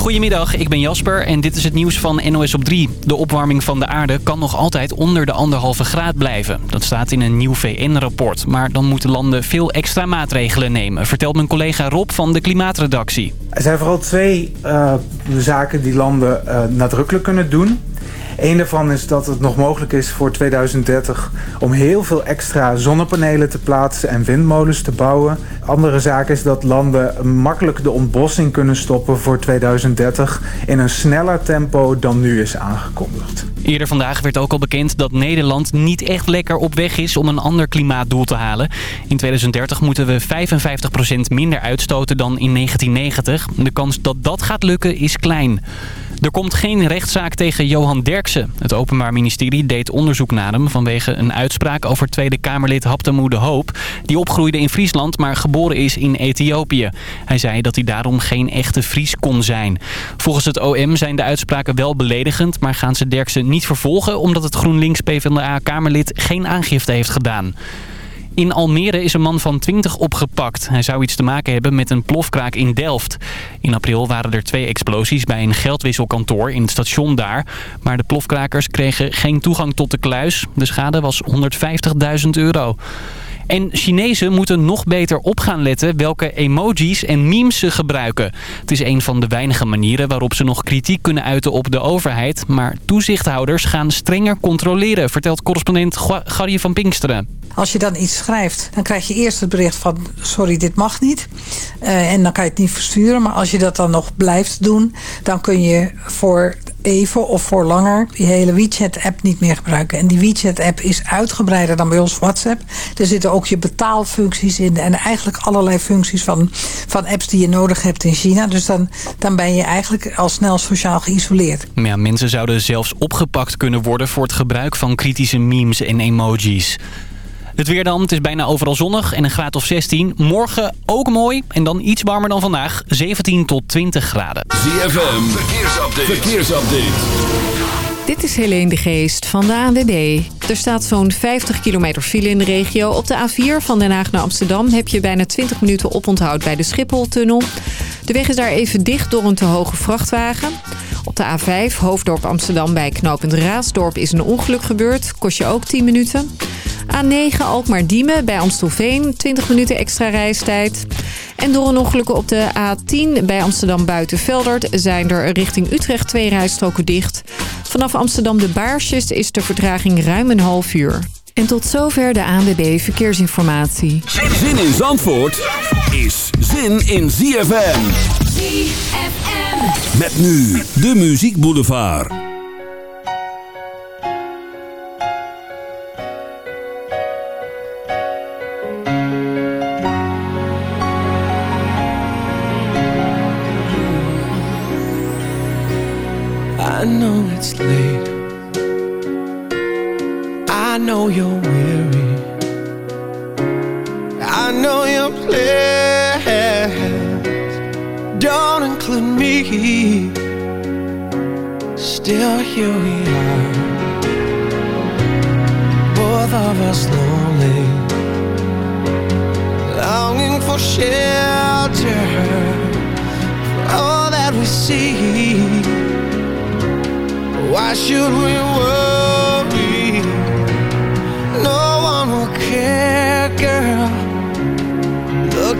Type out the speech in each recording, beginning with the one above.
Goedemiddag, ik ben Jasper en dit is het nieuws van NOS op 3. De opwarming van de aarde kan nog altijd onder de anderhalve graad blijven. Dat staat in een nieuw VN-rapport. Maar dan moeten landen veel extra maatregelen nemen, vertelt mijn collega Rob van de Klimaatredactie. Er zijn vooral twee uh, zaken die landen uh, nadrukkelijk kunnen doen. Eén daarvan is dat het nog mogelijk is voor 2030 om heel veel extra zonnepanelen te plaatsen en windmolens te bouwen. Andere zaak is dat landen makkelijk de ontbossing kunnen stoppen voor 2030 in een sneller tempo dan nu is aangekondigd. Eerder vandaag werd ook al bekend dat Nederland niet echt lekker op weg is om een ander klimaatdoel te halen. In 2030 moeten we 55% minder uitstoten dan in 1990. De kans dat dat gaat lukken is klein. Er komt geen rechtszaak tegen Johan Derksen. Het Openbaar Ministerie deed onderzoek naar hem vanwege een uitspraak over Tweede Kamerlid Haptemoe de Hoop. Die opgroeide in Friesland, maar geboren is in Ethiopië. Hij zei dat hij daarom geen echte Fries kon zijn. Volgens het OM zijn de uitspraken wel beledigend, maar gaan ze Derksen niet vervolgen... omdat het GroenLinks PvdA-Kamerlid geen aangifte heeft gedaan. In Almere is een man van 20 opgepakt. Hij zou iets te maken hebben met een plofkraak in Delft. In april waren er twee explosies bij een geldwisselkantoor in het station daar. Maar de plofkrakers kregen geen toegang tot de kluis. De schade was 150.000 euro. En Chinezen moeten nog beter op gaan letten welke emojis en memes ze gebruiken. Het is een van de weinige manieren waarop ze nog kritiek kunnen uiten op de overheid. Maar toezichthouders gaan strenger controleren, vertelt correspondent Gary van Pinksteren. Als je dan iets schrijft, dan krijg je eerst het bericht van... sorry, dit mag niet. Uh, en dan kan je het niet versturen. Maar als je dat dan nog blijft doen... dan kun je voor even of voor langer die hele WeChat-app niet meer gebruiken. En die WeChat-app is uitgebreider dan bij ons WhatsApp. Er zitten ook je betaalfuncties in en eigenlijk allerlei functies van, van apps die je nodig hebt in China. Dus dan, dan ben je eigenlijk al snel sociaal geïsoleerd. Ja, mensen zouden zelfs opgepakt kunnen worden voor het gebruik van kritische memes en emojis. Het weer dan, het is bijna overal zonnig en een graad of 16. Morgen ook mooi en dan iets warmer dan vandaag. 17 tot 20 graden. ZFM, verkeersupdate. verkeersupdate. Dit is Helene de Geest van de ANWB. Er staat zo'n 50 kilometer file in de regio. Op de A4 van Den Haag naar Amsterdam heb je bijna 20 minuten oponthoud bij de Schipholtunnel. De weg is daar even dicht door een te hoge vrachtwagen. Op de A5 Hoofddorp Amsterdam bij knooppunt Raasdorp is een ongeluk gebeurd. Kost je ook 10 minuten. A9 Alkmaar-Diemen bij Amstelveen, 20 minuten extra reistijd. En door een ongeluk op de A10 bij Amsterdam Buitenveldert zijn er richting Utrecht twee rijstroken dicht. Vanaf Amsterdam de Baarsjes is de vertraging ruim een half uur. En tot zover de ANWB Verkeersinformatie. Zin in Zandvoort is zin in ZFM. ZFM. Met nu de Muziek Boulevard. I know it's late know you're weary. I know your plans Don't include me. Still here we are. Both of us lonely Longing for shelter all that we see. Why should we worry?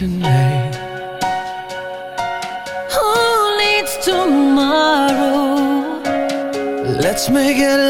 Tonight. Who needs tomorrow? Let's make it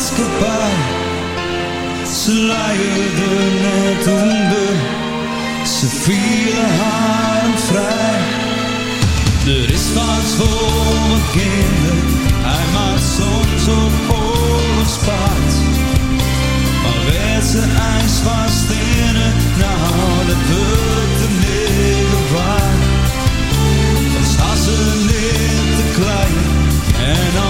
maatschappij. Ze leidde net onder, ze vielen haar vrij. Er is wat voor mijn kinderen, hij maakt soms op oorlogspaard. Maar werd ze ijs vast in het, nou dat wordt de middel waar. Dan staan ze niet te klein en al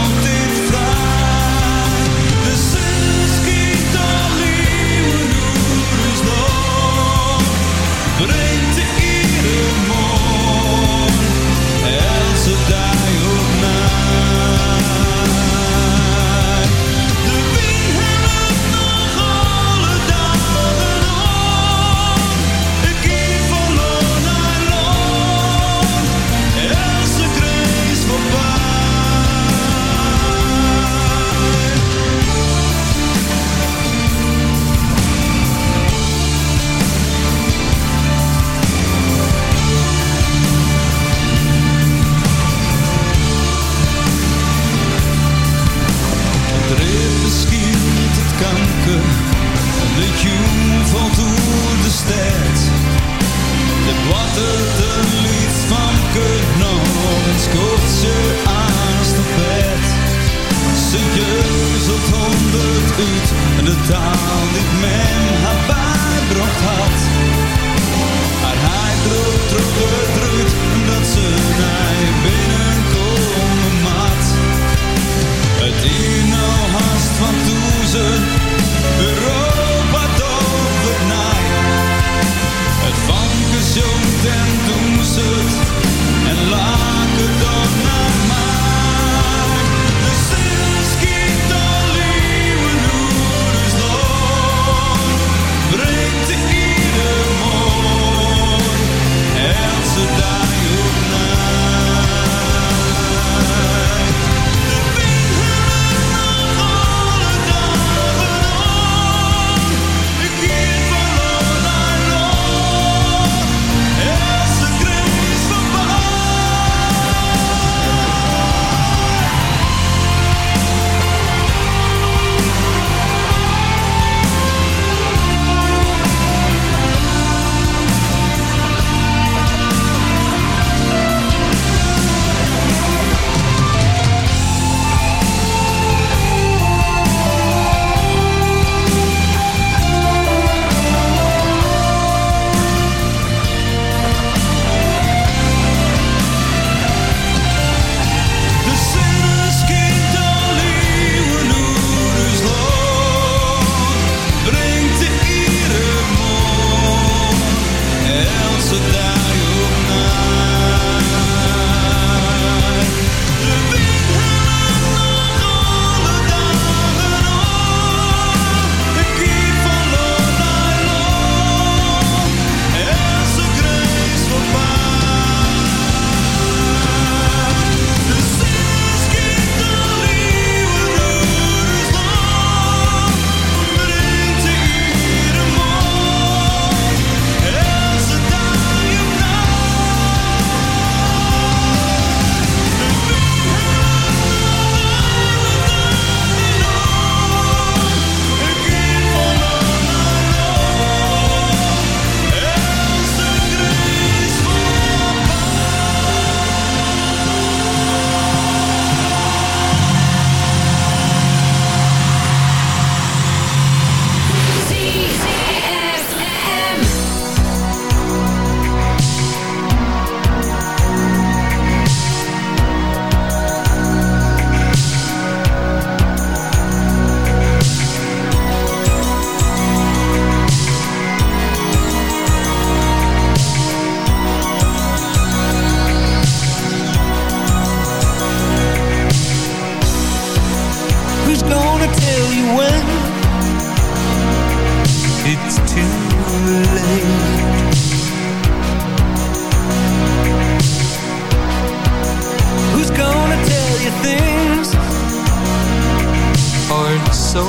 so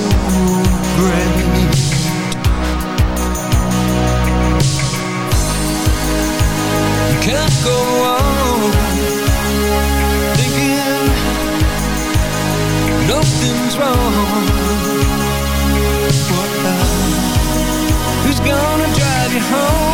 great. You can't go on thinking nothing's wrong. What? who's gonna drive you home?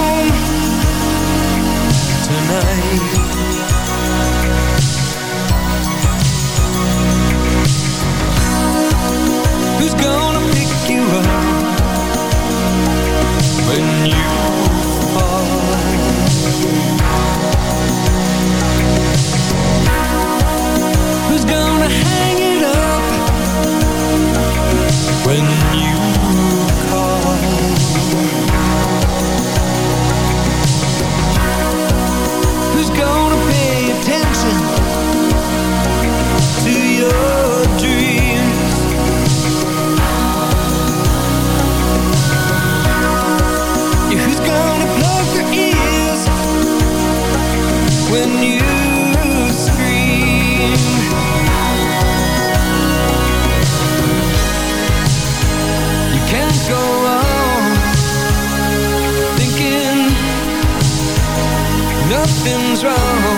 Nothing's wrong.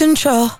control?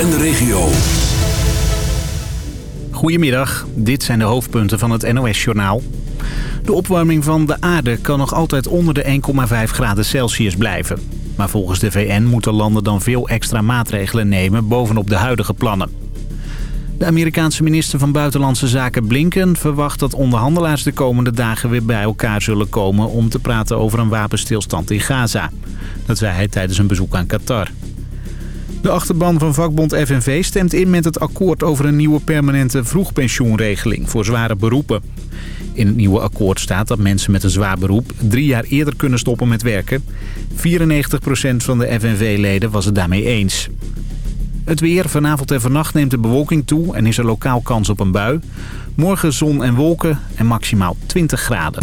En de regio. Goedemiddag, dit zijn de hoofdpunten van het NOS-journaal. De opwarming van de aarde kan nog altijd onder de 1,5 graden Celsius blijven. Maar volgens de VN moeten landen dan veel extra maatregelen nemen bovenop de huidige plannen. De Amerikaanse minister van Buitenlandse Zaken Blinken verwacht dat onderhandelaars de komende dagen weer bij elkaar zullen komen om te praten over een wapenstilstand in Gaza. Dat zei hij tijdens een bezoek aan Qatar. De achterban van vakbond FNV stemt in met het akkoord over een nieuwe permanente vroegpensioenregeling voor zware beroepen. In het nieuwe akkoord staat dat mensen met een zwaar beroep drie jaar eerder kunnen stoppen met werken. 94% van de FNV-leden was het daarmee eens. Het weer. Vanavond en vannacht neemt de bewolking toe en is er lokaal kans op een bui. Morgen zon en wolken en maximaal 20 graden.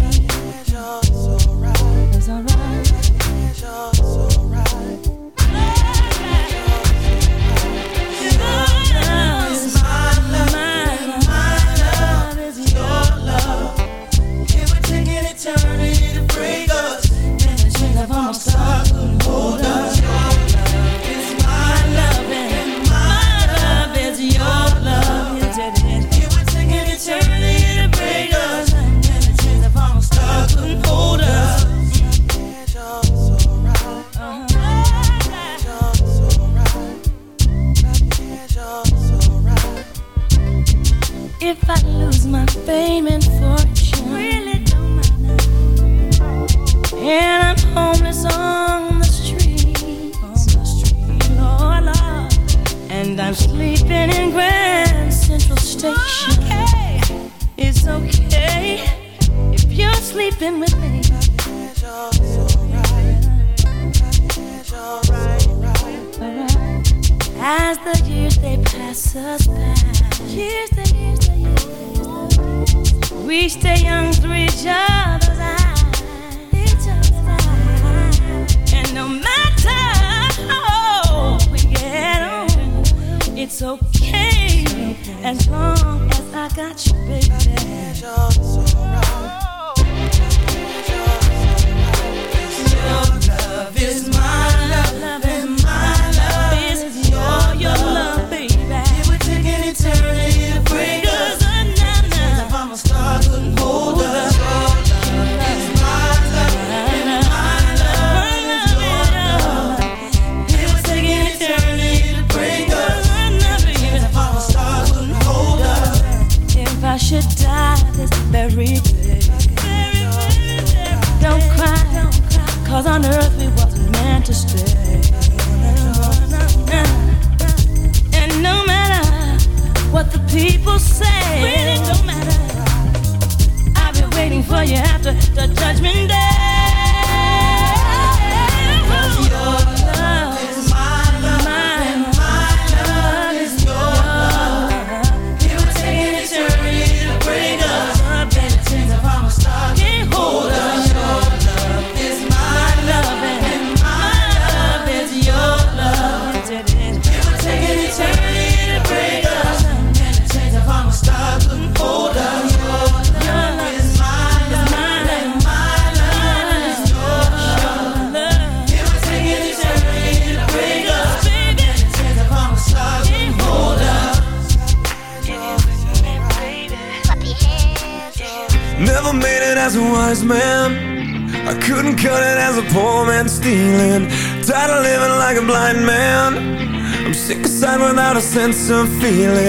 feeling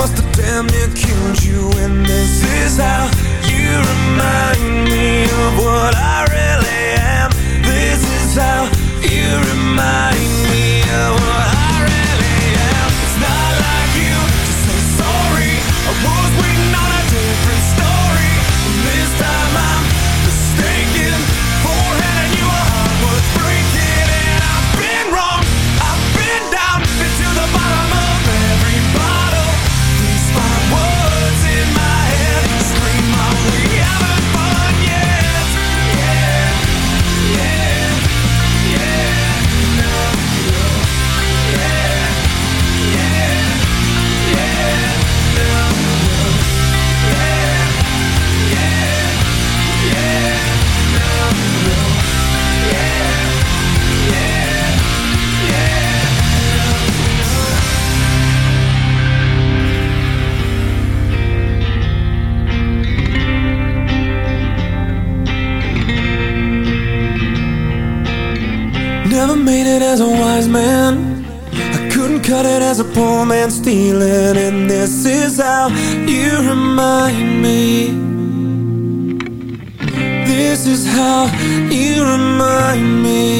must have damn near killed you And this is how you remind me of what I really am This is how you remind me. and stealing And this is how you remind me. This is how you remind me.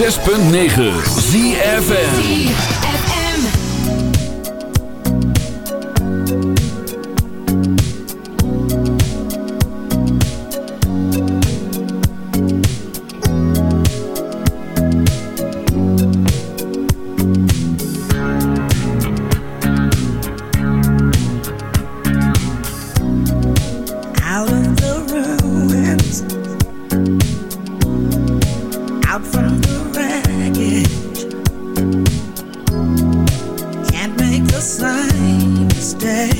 106.9 ZFN same